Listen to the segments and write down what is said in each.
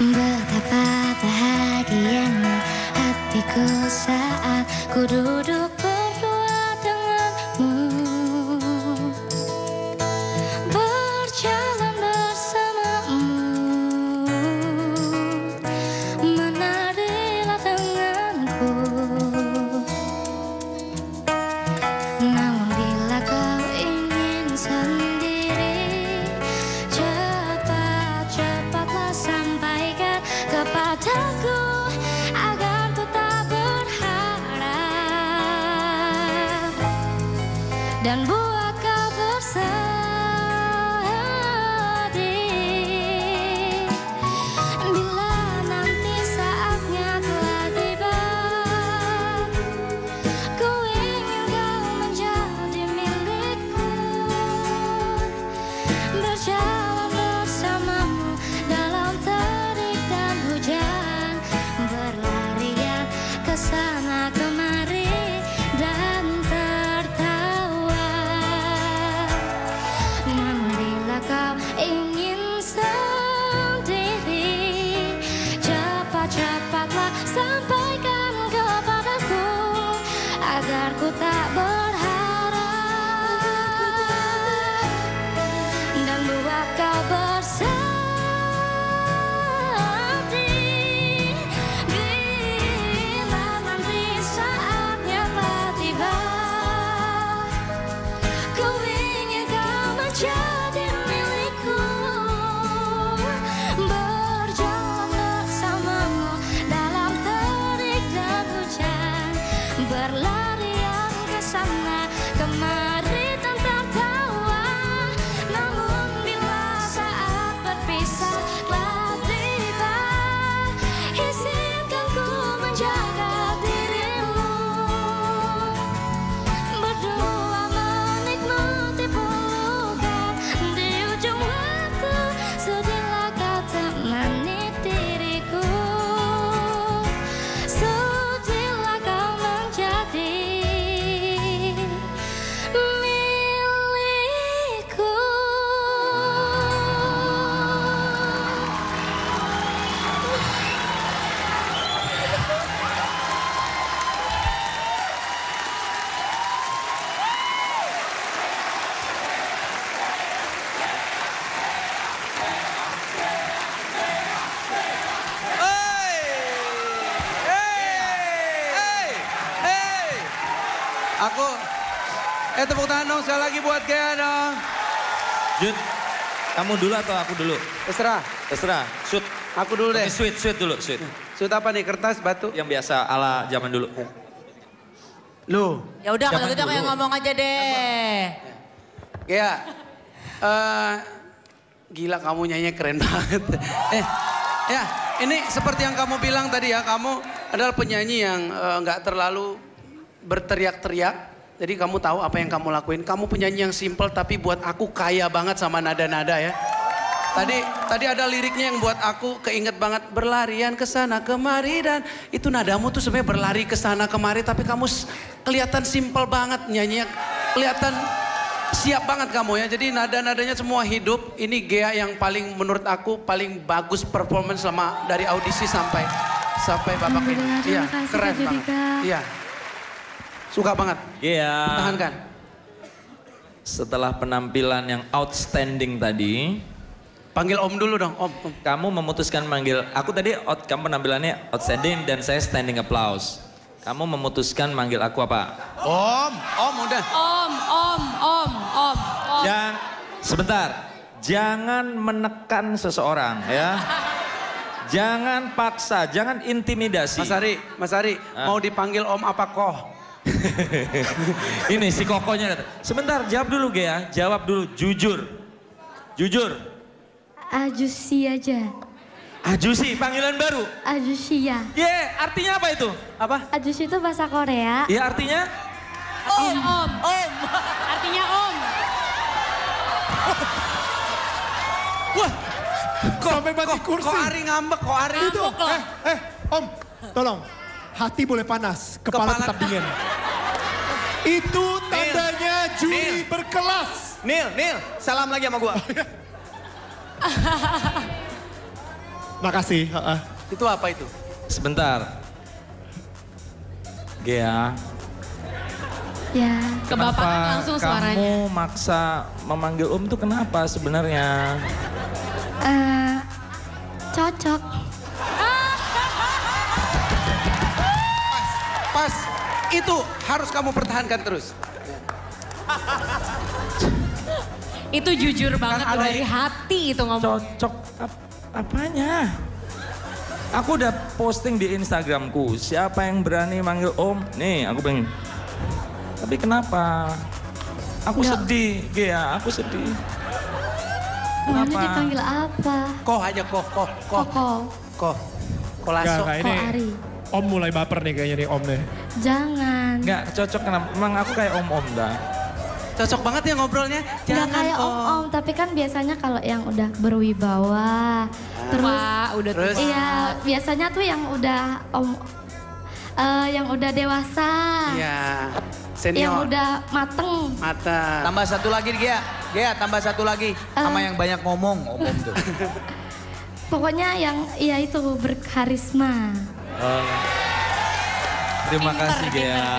Betapa bahagianya hatiku saat ku duduk Aku Eh tepuk tangan dong sekali lagi buat Gea dong. Jun, kamu dulu atau aku dulu? Terserah. Terserah. Shoot. Aku dulu deh. Sweet, sweet dulu, sweet. Sud apa nih kertas batu? Yang biasa ala zaman dulu. Lu. Ya udah kalau gitu aku yang ngomong aja deh. Gea. eh gila kamu nyanyi keren banget. Eh, ya ini seperti yang kamu bilang tadi ya, kamu adalah penyanyi yang eh, nggak terlalu berteriak-teriak. Jadi kamu tahu apa yang kamu lakuin. Kamu penyanyi yang simple tapi buat aku kaya banget sama nada-nada ya. Tadi tadi ada liriknya yang buat aku keinget banget berlarian ke sana kemari dan itu nadamu tuh sebenarnya berlari ke sana kemari tapi kamu kelihatan simple banget nyanyinya kelihatan siap banget kamu ya. Jadi nada-nadanya semua hidup. Ini Gea yang paling menurut aku paling bagus performance selama dari audisi sampai sampai babak ini. Iya, keren banget. Iya. Suka banget. Iya. Tahankan. Setelah penampilan yang outstanding tadi, Panggil Om dulu dong, Om. Om. kamu memutuskan manggil aku tadi out, kamu penampilannya outstanding dan saya standing applause. Kamu memutuskan manggil aku apa? Om, Om udah. Om, om, om, om, om. Jangan sebentar. Jangan menekan seseorang ya. Jangan paksa, jangan intimidasi. Mas Ari, Mas Ari, Ah. mau dipanggil Om apa Koh? Ini si kokonya datang. Sebentar, jawab dulu Gea. Jawab dulu, jujur. Jujur. Ajusi aja. Ajusi, panggilan baru. Ajusia. Ye, artinya apa itu? Apa? Ajusi itu bahasa Korea. Ya artinya? Om, om, om. Artinya om. Wah, kok, Sampai mati kok, kursi. kok Ari ngambek, kok Ari Itu, eh, eh, Om, tolong. Hati boleh panas, kepala, Kepala- tetap dingin. Itu tandanya juri Nil. berkelas. Nil, Nil, salam lagi sama gua. Makasih. heeh. Itu apa itu? Sebentar. Gea, Ya. Kenapa langsung kamu suaranya. maksa memanggil Om tuh kenapa sebenarnya? eh, cocok. Pas, itu harus kamu pertahankan terus. Itu jujur banget ada- dari hati itu ngomong. Cocok ap- apanya? Aku udah posting di Instagramku, siapa yang berani manggil Om? Nih, aku pengen. Tapi kenapa? Aku Nggak. sedih, Gea, aku sedih. Maunya Kenapa? dipanggil apa? Koh aja koh, koh, koh, koh. Enggak, Kolaso. enggak, ini Ko Ari. Om mulai baper nih kayaknya nih Om nih. Jangan. Nggak cocok kenapa? Emang aku kayak Om-Om dah. Cocok banget ya ngobrolnya. Nggak kayak om-om, tapi kan biasanya kalau yang udah berwibawa, terus Wah, udah Terus? iya biasanya tuh yang udah om, eh, yang udah dewasa, Iya, yang senior. udah mateng. Mata. Tambah satu lagi Gia. Gia tambah satu lagi. Sama Eh. yang banyak ngomong. Om-om tuh. Pokoknya yang iya itu berkarisma. Oh. Terima kasih Gea,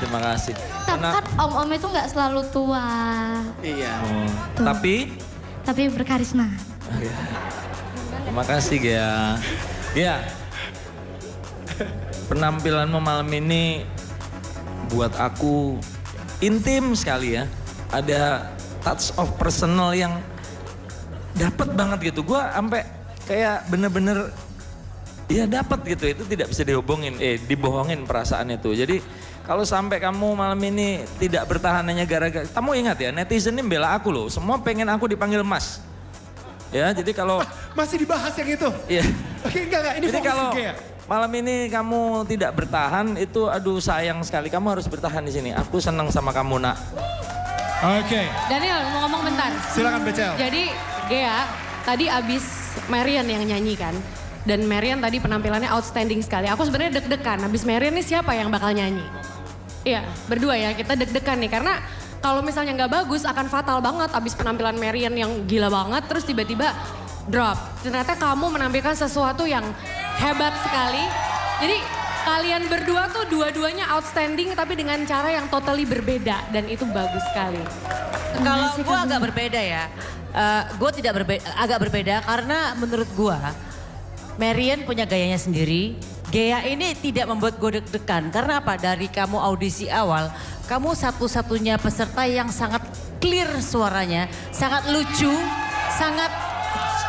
terima kasih. Tapi kan om-om itu nggak selalu tua, Iya. Oh, Tuh. Tapi tapi berkarisma. Terima kasih Gea. Gea, penampilanmu malam ini buat aku intim sekali ya. Ada touch of personal yang dapat banget gitu. Gua sampai kayak bener-bener ya dapat gitu. Itu tidak bisa dihubungin, eh dibohongin perasaan itu. Jadi kalau sampai kamu malam ini tidak bertahan hanya gara-gara, kamu ingat ya netizen ini bela aku loh. Semua pengen aku dipanggil Mas. Ya, jadi kalau Masih dibahas yang itu. Iya. Oke, enggak, enggak. Ini Jadi fokus kalau Gea. malam ini kamu tidak bertahan itu aduh sayang sekali. Kamu harus bertahan di sini. Aku senang sama kamu nak. Oke, Daniel mau ngomong bentar. silakan Becel. Jadi Gea tadi abis Marian yang nyanyi kan. Dan Marian tadi penampilannya outstanding sekali. Aku sebenarnya deg-degan. Abis Marian nih siapa yang bakal nyanyi? Iya, berdua ya. Kita deg-degan nih karena kalau misalnya nggak bagus akan fatal banget abis penampilan Marian yang gila banget terus tiba-tiba drop. Ternyata kamu menampilkan sesuatu yang hebat sekali. Jadi kalian berdua tuh dua-duanya outstanding tapi dengan cara yang totally berbeda dan itu bagus sekali. Kalau gue agak berbeda ya, gue tidak berbeda, agak berbeda karena menurut gue, Marian punya gayanya sendiri. Gaya ini tidak membuat gue deg-degan karena apa? Dari kamu audisi awal, kamu satu-satunya peserta yang sangat clear suaranya, sangat lucu, sangat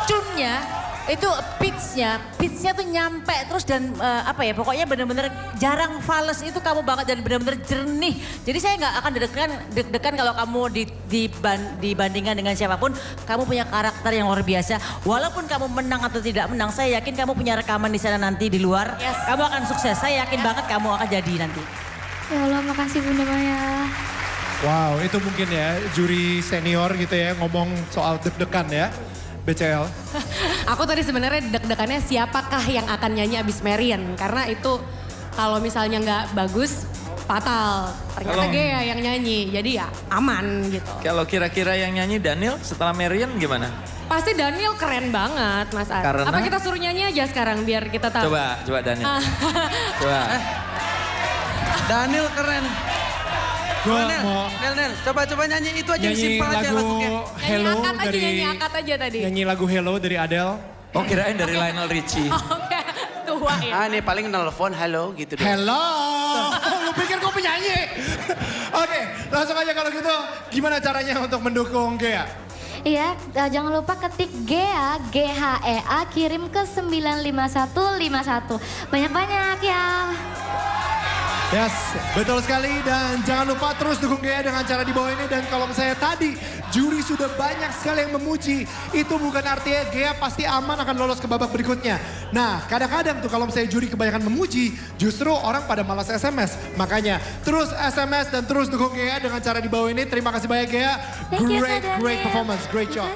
cunnya itu pitchnya, pitchnya tuh nyampe terus dan eh, apa ya pokoknya bener-bener jarang fals itu kamu banget dan bener-bener jernih. Jadi saya nggak akan deg-degan deg-degan kalau kamu di, diban- dibandingkan dengan siapa pun, kamu punya karakter yang luar biasa. Walaupun kamu menang atau tidak menang, saya yakin kamu punya rekaman di sana nanti di luar. Kamu akan sukses. Saya yakin banget kamu akan jadi nanti. Ya Allah, makasih Bunda Maya. Wow, itu mungkin ya juri senior gitu ya ngomong soal deg-degan ya. BCL. Aku tadi sebenarnya deg-degannya siapakah yang akan nyanyi abis Marian. Karena itu kalau misalnya nggak bagus, fatal. Ternyata Kalau- Gea yang nyanyi, jadi ya aman gitu. Kalau kira-kira yang nyanyi Daniel setelah Marian gimana? Pasti Daniel keren banget Mas Ar. Karena- Apa kita suruh nyanyi aja sekarang biar kita tahu. Coba, coba Daniel. Coba. Daniel keren. Gue Nel, mau Nel, Nel, coba-coba nyanyi itu aja yang nyanyi simpel aja lagu lagunya. Nyanyi Hello akad aja, dari nyanyi akad aja tadi. nyanyi lagu Hello dari Adele. Oh kirain dari Lionel Richie. Oke, tua ya. Ah, nih paling nelfon halo gitu deh. Hello. Lu pikir gue penyanyi? Oke, langsung aja kalau gitu. Gimana caranya untuk mendukung Gea? Iya, eh, jangan lupa ketik GEA, G-H-E-A, kirim ke 95151. Banyak-banyak ya. Yes, betul sekali dan jangan lupa terus dukung Gea dengan cara di bawah ini dan kalau misalnya tadi juri sudah banyak sekali yang memuji, itu bukan artinya Gea pasti aman akan lolos ke babak berikutnya. Nah, kadang-kadang tuh kalau misalnya juri kebanyakan memuji, justru orang pada malas SMS. Makanya terus SMS dan terus dukung Gea dengan cara di bawah ini. Terima kasih banyak. Thank you, Great, great performance, great job.